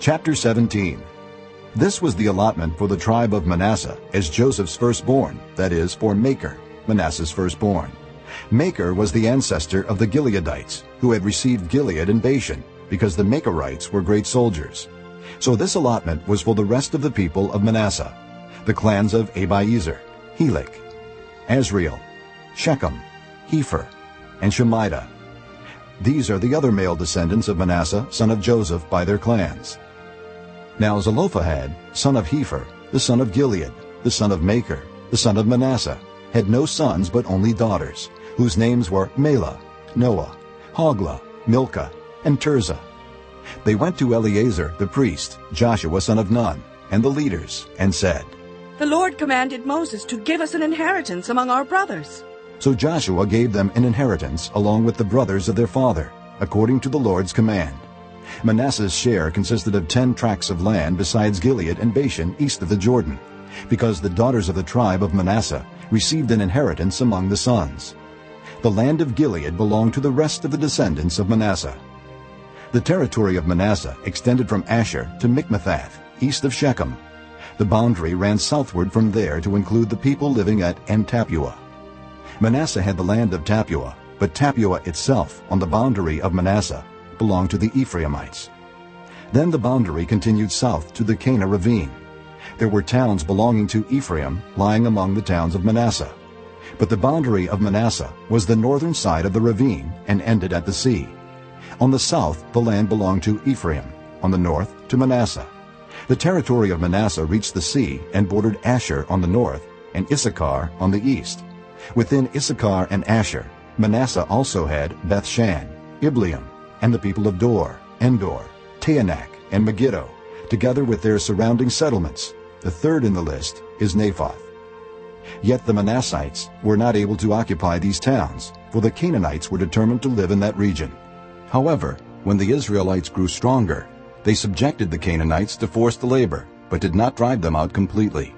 Chapter 17 This was the allotment for the tribe of Manasseh as Joseph's firstborn, that is, for Makir, Manasseh's firstborn. Makir was the ancestor of the Gileadites, who had received Gilead and Bashan, because the Makirites were great soldiers. So this allotment was for the rest of the people of Manasseh, the clans of Abiezer, Helek, Asriel, Shechem, Hepher, and Shemida. These are the other male descendants of Manasseh, son of Joseph, by their clans. Now Zelophehad, son of Hepher, the son of Gilead, the son of Machir, the son of Manasseh, had no sons but only daughters, whose names were Mahlah, Noah, Hoglah, Milcah, and Tirzah. They went to Eleazar the priest, Joshua son of Nun, and the leaders, and said, The Lord commanded Moses to give us an inheritance among our brothers. So Joshua gave them an inheritance along with the brothers of their father, according to the Lord's command. Manasseh's share consisted of ten tracts of land besides Gilead and Bashan east of the Jordan, because the daughters of the tribe of Manasseh received an inheritance among the sons. The land of Gilead belonged to the rest of the descendants of Manasseh. The territory of Manasseh extended from Asher to Michmethath, east of Shechem. The boundary ran southward from there to include the people living at En-tappuah. Manasseh had the land of Tappuah, but Tappuah itself, on the boundary of Manasseh, belonged to the Ephraimites. Then the boundary continued south to the Kanah ravine. There were towns belonging to Ephraim lying among the towns of Manasseh. But the boundary of Manasseh was the northern side of the ravine and ended at the sea. On the south the land belonged to Ephraim, on the north to Manasseh. The territory of Manasseh reached the sea and bordered Asher on the north and Issachar on the east. Within Issachar and Asher, Manasseh also had Bethshan, Ibleam, and the people of Dor, Endor, Taanach, and Megiddo, together with their surrounding settlements. The third in the list is Naphoth. Yet the Manassites were not able to occupy these towns, for the Canaanites were determined to live in that region. However, when the Israelites grew stronger, they subjected the Canaanites to forced labor, but did not drive them out completely.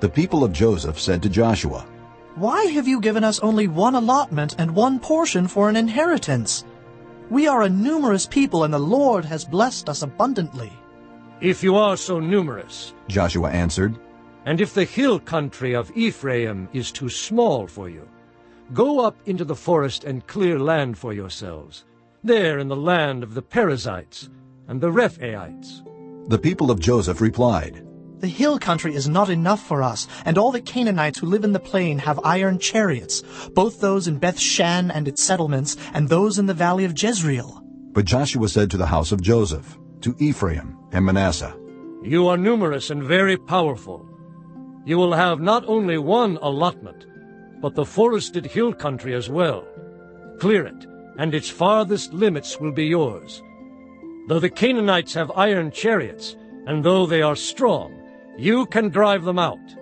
The people of Joseph said to Joshua, Why have you given us only one allotment and one portion for an inheritance? We are a numerous people, and the Lord has blessed us abundantly. If you are so numerous, Joshua answered, and if the hill country of Ephraim is too small for you, go up into the forest and clear land for yourselves, there in the land of the Perizzites and the Rephaites. The people of Joseph replied, The hill country is not enough for us, and all the Canaanites who live in the plain have iron chariots, both those in Beth-shan and its settlements, and those in the valley of Jezreel. But Joshua said to the house of Joseph, to Ephraim and Manasseh, You are numerous and very powerful. You will have not only one allotment, but the forested hill country as well. Clear it, and its farthest limits will be yours. Though the Canaanites have iron chariots, and though they are strong, you can drive them out.